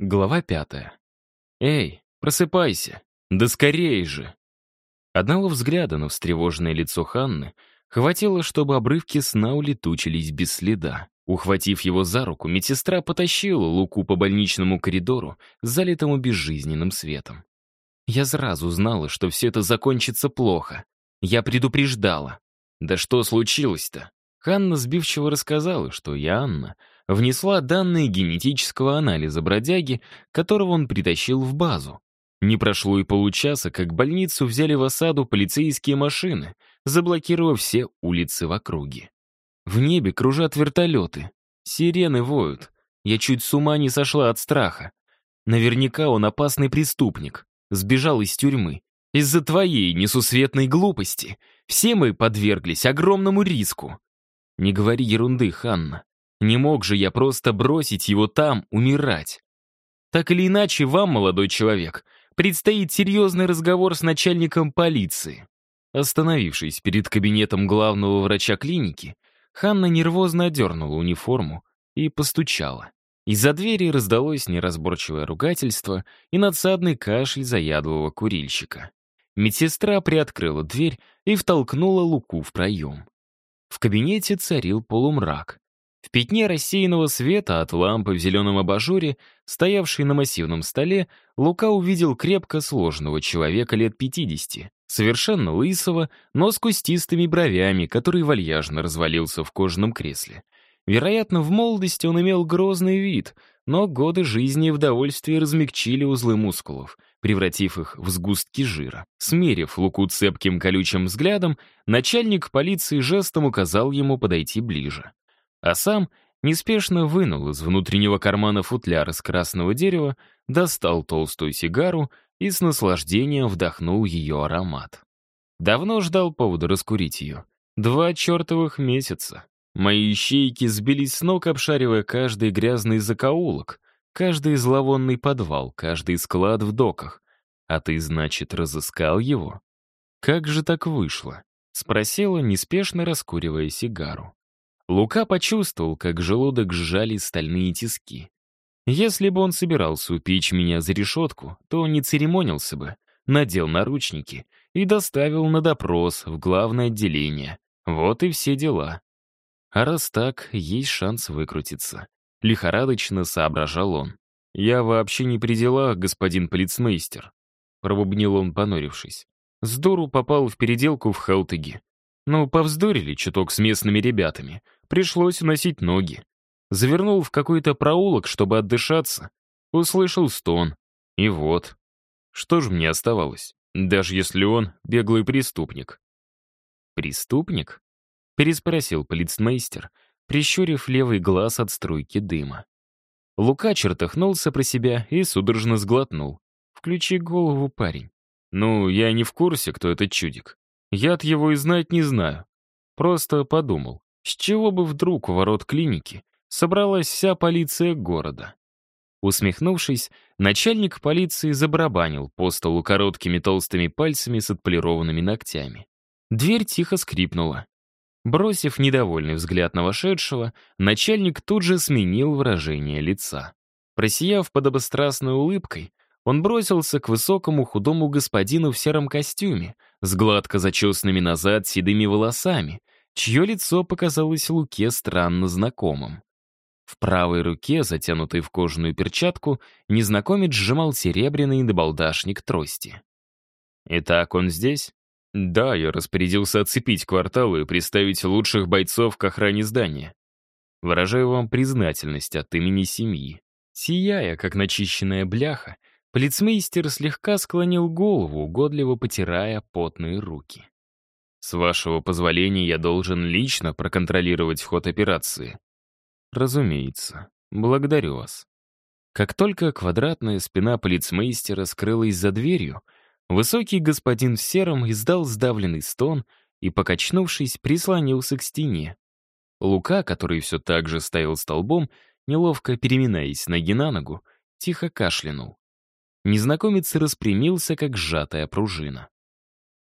Глава пятая. «Эй, просыпайся! Да скорее же!» Одного взгляда на встревоженное лицо Ханны хватило, чтобы обрывки сна улетучились без следа. Ухватив его за руку, медсестра потащила Луку по больничному коридору, залитому безжизненным светом. Я сразу знала, что все это закончится плохо. Я предупреждала. Да что случилось-то? Ханна сбивчиво рассказала, что я, Анна, внесла данные генетического анализа бродяги, которого он притащил в базу. Не прошло и получаса, как больницу взяли в осаду полицейские машины, заблокировав все улицы в округе. В небе кружат вертолеты, сирены воют. Я чуть с ума не сошла от страха. Наверняка он опасный преступник, сбежал из тюрьмы. Из-за твоей несусветной глупости все мы подверглись огромному риску. Не говори ерунды, Ханна. Не мог же я просто бросить его там, умирать. Так или иначе, вам, молодой человек, предстоит серьезный разговор с начальником полиции. Остановившись перед кабинетом главного врача клиники, Ханна нервозно одернула униформу и постучала. Из-за двери раздалось неразборчивое ругательство и надсадный кашель заядлого курильщика. Медсестра приоткрыла дверь и втолкнула Луку в проем. В кабинете царил полумрак. В пятне рассеянного света от лампы в зеленом абажуре, стоявшей на массивном столе, Лука увидел крепко сложного человека лет 50, совершенно лысого, но с кустистыми бровями, который вальяжно развалился в кожаном кресле. Вероятно, в молодости он имел грозный вид, но годы жизни и удовольствия размягчили узлы мускулов, превратив их в сгустки жира. Смерив Луку цепким колючим взглядом, начальник полиции жестом указал ему подойти ближе а сам неспешно вынул из внутреннего кармана футляр из красного дерева, достал толстую сигару и с наслаждением вдохнул ее аромат. Давно ждал повода раскурить ее. Два чертовых месяца. Мои ищейки сбились с ног, обшаривая каждый грязный закоулок, каждый зловонный подвал, каждый склад в доках. А ты, значит, разыскал его? Как же так вышло? Спросила, неспешно раскуривая сигару. Лука почувствовал, как желудок сжали стальные тиски. Если бы он собирался упечь меня за решетку, то не церемонился бы, надел наручники и доставил на допрос в главное отделение. Вот и все дела. А раз так, есть шанс выкрутиться. Лихорадочно соображал он. «Я вообще не при делах, господин полицмейстер», — пробубнил он, понурившись. «С дуру попал в переделку в Хелтеге. Ну, повздорили чуток с местными ребятами. Пришлось уносить ноги. Завернул в какой-то проулок, чтобы отдышаться. Услышал стон. И вот. Что же мне оставалось? Даже если он беглый преступник. «Преступник?» — переспросил полицмейстер, прищурив левый глаз от струйки дыма. Лука чертыхнулся про себя и судорожно сглотнул. «Включи голову, парень». «Ну, я не в курсе, кто этот чудик. Я-то его и знать не знаю. Просто подумал. С чего бы вдруг у ворот клиники собралась вся полиция города? Усмехнувшись, начальник полиции забарабанил по столу короткими толстыми пальцами с отполированными ногтями. Дверь тихо скрипнула. Бросив недовольный взгляд на вошедшего, начальник тут же сменил выражение лица. Просияв подобострастной улыбкой, он бросился к высокому худому господину в сером костюме, с гладко зачесанными назад седыми волосами, чье лицо показалось Луке странно знакомым. В правой руке, затянутой в кожаную перчатку, незнакомец сжимал серебряный набалдашник трости. «Итак, он здесь?» «Да, я распорядился оцепить кварталы и приставить лучших бойцов к охране здания. Выражаю вам признательность от имени семьи». Сияя, как начищенная бляха, полицмейстер слегка склонил голову, угодливо потирая потные руки. С вашего позволения я должен лично проконтролировать ход операции. Разумеется. Благодарю вас. Как только квадратная спина полицмейстера скрылась за дверью, высокий господин в сером издал сдавленный стон и, покачнувшись, прислонился к стене. Лука, который все так же стоял столбом, неловко переминаясь ноги на ногу, тихо кашлянул. Незнакомец распрямился, как сжатая пружина.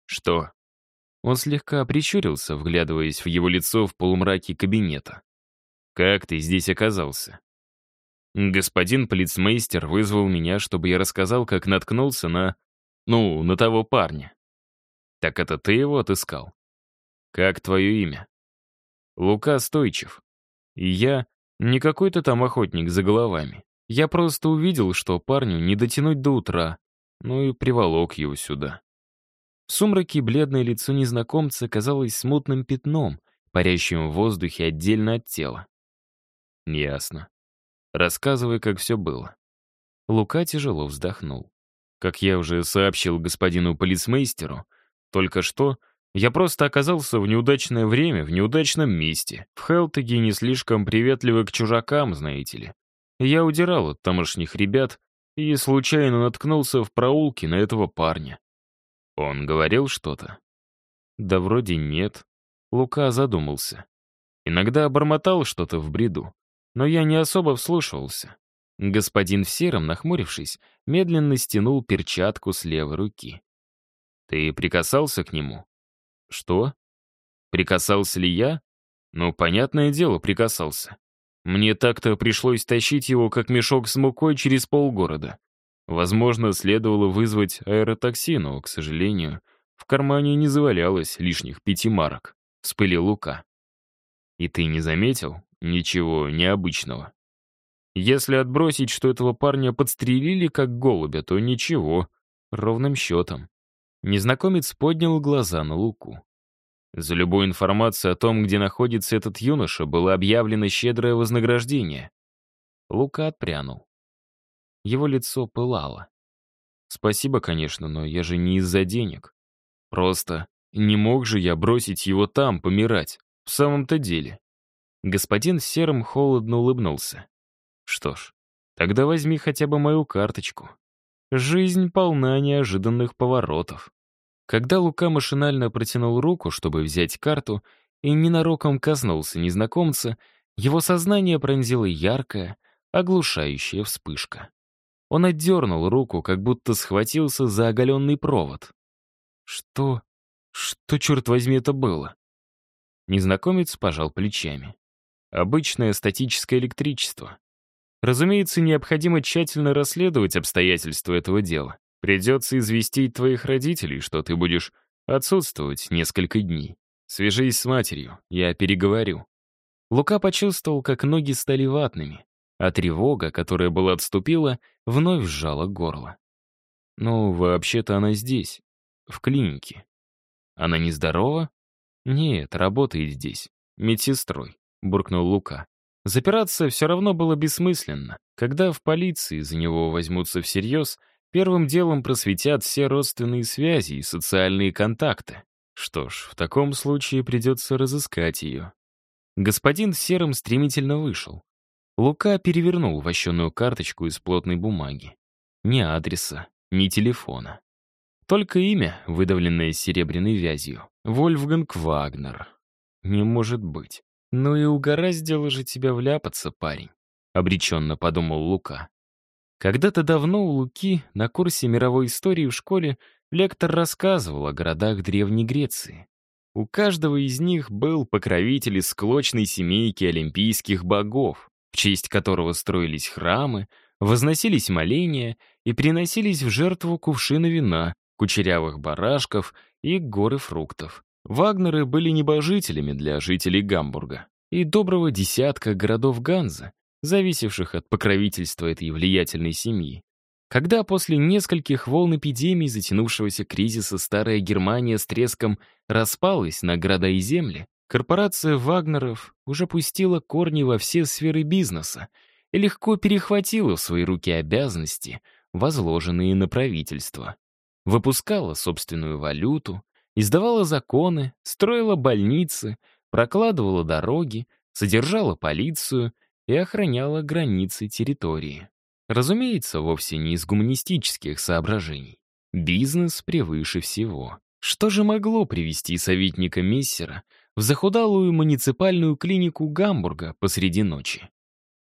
«Что, он слегка прищурился, вглядываясь в его лицо в полумраке кабинета. «Как ты здесь оказался?» Господин полицмейстер вызвал меня, чтобы я рассказал, как наткнулся на... Ну, на того парня. Так это ты его отыскал? Как твое имя? Лука Стойчев. И я не какой-то там охотник за головами. Я просто увидел, что парню не дотянуть до утра, ну и приволок его сюда. В сумраке бледное лицо незнакомца казалось смутным пятном, парящим в воздухе отдельно от тела. Ясно. Рассказывай, как все было. Лука тяжело вздохнул. Как я уже сообщил господину полицмейстеру, только что я просто оказался в неудачное время, в неудачном месте. В Хелтеге не слишком приветливы к чужакам, знаете ли. Я удирал от тамошних ребят и случайно наткнулся в проулке на этого парня. Он говорил что-то? Да вроде нет. Лука задумался. Иногда бормотал что-то в бреду, но я не особо вслушивался. Господин в сером, нахмурившись, медленно стянул перчатку с левой руки. «Ты прикасался к нему?» «Что? Прикасался ли я?» «Ну, понятное дело, прикасался. Мне так-то пришлось тащить его, как мешок с мукой, через полгорода. Возможно, следовало вызвать аэротакси, но, к сожалению, в кармане не завалялось лишних пяти марок. Вспылил Лука. И ты не заметил ничего необычного? Если отбросить, что этого парня подстрелили как голубя, то ничего, ровным счетом. Незнакомец поднял глаза на Луку. За любую информацию о том, где находится этот юноша, было объявлено щедрое вознаграждение. Лука отпрянул. Его лицо пылало. Спасибо, конечно, но я же не из-за денег. Просто не мог же я бросить его там, помирать. В самом-то деле. Господин Серым холодно улыбнулся. Что ж, тогда возьми хотя бы мою карточку. Жизнь полна неожиданных поворотов. Когда Лука машинально протянул руку, чтобы взять карту, и ненароком коснулся незнакомца, его сознание пронзила яркая, оглушающая вспышка. Он отдернул руку, как будто схватился за оголенный провод. Что? Что, черт возьми, это было? Незнакомец пожал плечами. Обычное статическое электричество. Разумеется, необходимо тщательно расследовать обстоятельства этого дела. Придется известить твоих родителей, что ты будешь отсутствовать несколько дней. Свяжись с матерью, я переговорю. Лука почувствовал, как ноги стали ватными а тревога, которая была отступила, вновь сжала горло. «Ну, вообще-то она здесь, в клинике. Она нездорова?» «Нет, работает здесь, медсестрой», — буркнул Лука. Запираться все равно было бессмысленно. Когда в полиции за него возьмутся всерьез, первым делом просветят все родственные связи и социальные контакты. Что ж, в таком случае придется разыскать ее. Господин в сером стремительно вышел. Лука перевернул вощеную карточку из плотной бумаги. Ни адреса, ни телефона. Только имя, выдавленное серебряной вязью. Вольфганг Вагнер. Не может быть. Ну и угораздило же тебя вляпаться, парень. Обреченно подумал Лука. Когда-то давно у Луки на курсе мировой истории в школе лектор рассказывал о городах Древней Греции. У каждого из них был покровитель из склочной семейки олимпийских богов в честь которого строились храмы, возносились моления и приносились в жертву кувшины вина, кучерявых барашков и горы фруктов. Вагнеры были небожителями для жителей Гамбурга и доброго десятка городов Ганза, зависевших от покровительства этой влиятельной семьи. Когда после нескольких волн эпидемий затянувшегося кризиса старая Германия с треском распалась на города и земли, Корпорация Вагнеров уже пустила корни во все сферы бизнеса и легко перехватила в свои руки обязанности, возложенные на правительство. Выпускала собственную валюту, издавала законы, строила больницы, прокладывала дороги, содержала полицию и охраняла границы территории. Разумеется, вовсе не из гуманистических соображений. Бизнес превыше всего. Что же могло привести советника Мессера в захудалую муниципальную клинику Гамбурга посреди ночи.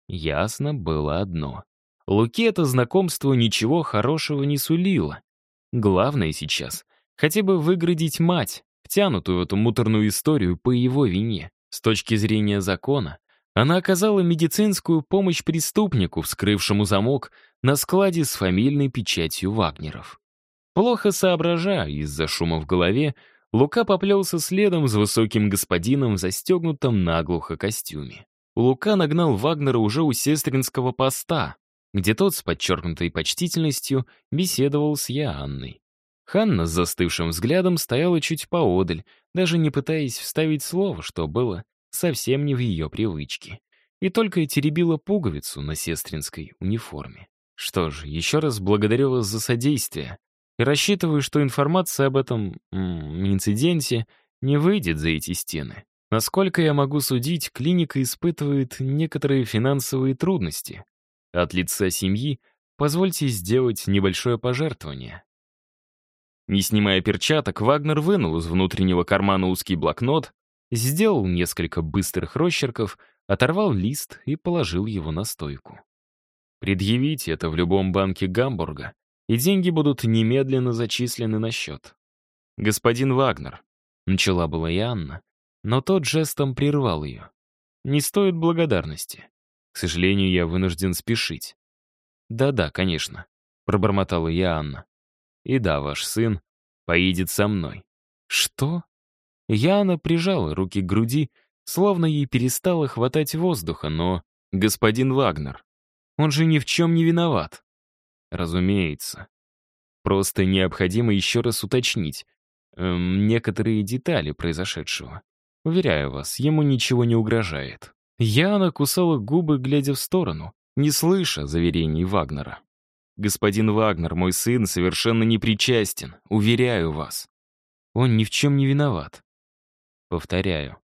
Ясно было одно. Луке это знакомство ничего хорошего не сулило. Главное сейчас — хотя бы выградить мать, втянутую в эту муторную историю по его вине. С точки зрения закона, она оказала медицинскую помощь преступнику, вскрывшему замок на складе с фамильной печатью Вагнеров. Плохо соображая из-за шума в голове, Лука поплелся следом с высоким господином в застегнутом наглухо костюме. Лука нагнал Вагнера уже у сестринского поста, где тот с подчеркнутой почтительностью беседовал с Яанной. Ханна с застывшим взглядом стояла чуть поодаль, даже не пытаясь вставить слово, что было совсем не в ее привычке. И только теребила пуговицу на сестринской униформе. Что ж, еще раз благодарю вас за содействие и рассчитываю, что информация об этом м, инциденте не выйдет за эти стены. Насколько я могу судить, клиника испытывает некоторые финансовые трудности. От лица семьи позвольте сделать небольшое пожертвование. Не снимая перчаток, Вагнер вынул из внутреннего кармана узкий блокнот, сделал несколько быстрых росчерков, оторвал лист и положил его на стойку. Предъявите это в любом банке Гамбурга, и деньги будут немедленно зачислены на счет. «Господин Вагнер», — начала была и Анна, но тот жестом прервал ее. «Не стоит благодарности. К сожалению, я вынужден спешить». «Да-да, конечно», — пробормотала я Анна. И да, ваш сын поедет со мной. Что? Яна прижала руки к груди, словно ей перестало хватать воздуха, но... Господин Вагнер, он же ни в чем не виноват. Разумеется. Просто необходимо еще раз уточнить эм, некоторые детали произошедшего. Уверяю вас, ему ничего не угрожает. Яна кусала губы, глядя в сторону, не слыша заверений Вагнера. Господин Вагнер, мой сын, совершенно не причастен, уверяю вас. Он ни в чем не виноват. Повторяю,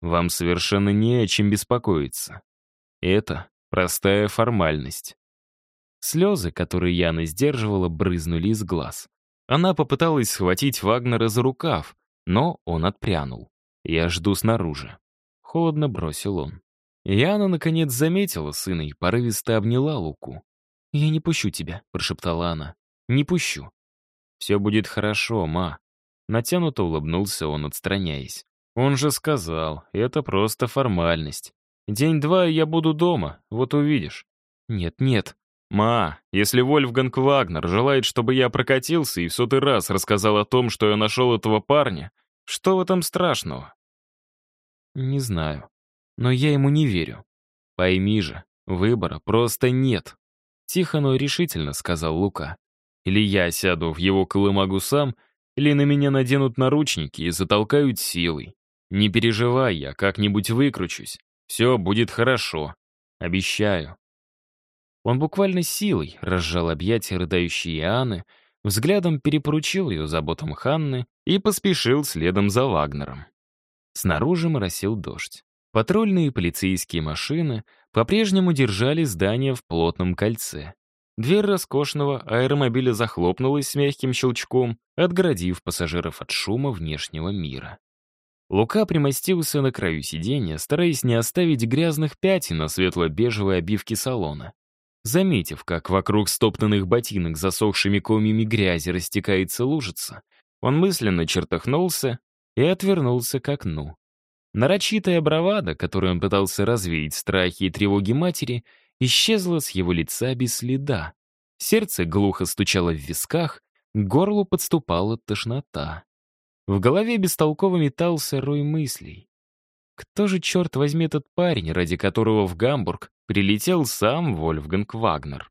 вам совершенно не о чем беспокоиться. Это простая формальность. Слезы, которые Яна сдерживала, брызнули из глаз. Она попыталась схватить Вагнера за рукав, но он отпрянул. «Я жду снаружи». Холодно бросил он. Яна, наконец, заметила сына и порывисто обняла Луку. «Я не пущу тебя», — прошептала она. «Не пущу». «Все будет хорошо, ма». Натянуто улыбнулся он, отстраняясь. «Он же сказал, это просто формальность. День-два я буду дома, вот увидишь». «Нет, нет». «Ма, если Вольфганг Вагнер желает, чтобы я прокатился и в сотый раз рассказал о том, что я нашел этого парня, что в этом страшного?» «Не знаю. Но я ему не верю. Пойми же, выбора просто нет». Тихо, но решительно сказал Лука. Или я сяду в его колымагу сам, или на меня наденут наручники и затолкают силой. Не переживай, я как-нибудь выкручусь. Все будет хорошо. Обещаю. Он буквально силой разжал объятия рыдающей Иоанны, взглядом перепоручил ее заботам Ханны и поспешил следом за Вагнером. Снаружи моросил дождь. Патрульные полицейские машины по-прежнему держали здание в плотном кольце. Дверь роскошного аэромобиля захлопнулась с мягким щелчком, отгородив пассажиров от шума внешнего мира. Лука примостился на краю сиденья, стараясь не оставить грязных пятен на светло-бежевой обивке салона. Заметив, как вокруг стоптанных ботинок засохшими комьями грязи растекается лужица, он мысленно чертахнулся и отвернулся к окну. Нарочитая бравада, которой он пытался развеять страхи и тревоги матери, исчезла с его лица без следа. Сердце глухо стучало в висках, к горлу подступала тошнота. В голове бестолково метался рой мыслей. Кто же, черт возьми, этот парень, ради которого в Гамбург прилетел сам Вольфганг Вагнер?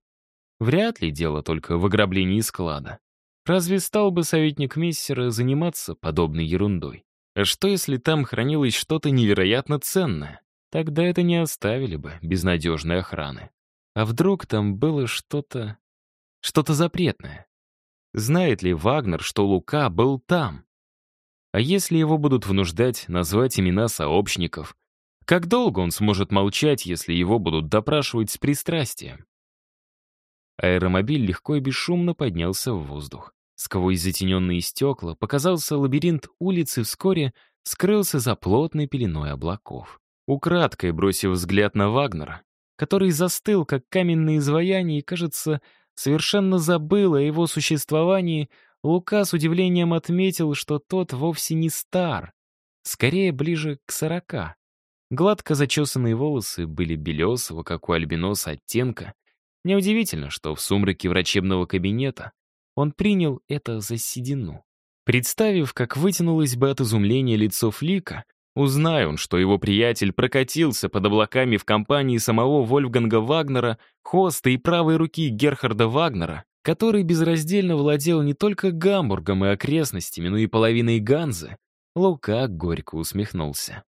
Вряд ли дело только в ограблении склада. Разве стал бы советник Мессера заниматься подобной ерундой? А что, если там хранилось что-то невероятно ценное? Тогда это не оставили бы без надежной охраны. А вдруг там было что-то... что-то запретное? Знает ли Вагнер, что Лука был там? А если его будут вынуждать назвать имена сообщников? Как долго он сможет молчать, если его будут допрашивать с пристрастием? Аэромобиль легко и бесшумно поднялся в воздух. Сквозь затененные стекла показался лабиринт улицы, вскоре скрылся за плотной пеленой облаков. Украдкой бросив взгляд на Вагнера, который застыл, как каменное изваяние, и, кажется, совершенно забыл о его существовании, Лука с удивлением отметил, что тот вовсе не стар, скорее ближе к сорока. Гладко зачесанные волосы были белесого, как у альбиноса, оттенка. Неудивительно, что в сумраке врачебного кабинета он принял это за седину. Представив, как вытянулось бы от изумления лицо Флика, узнай он, что его приятель прокатился под облаками в компании самого Вольфганга Вагнера, хоста и правой руки Герхарда Вагнера, который безраздельно владел не только Гамбургом и окрестностями, но и половиной Ганзы, Лука горько усмехнулся.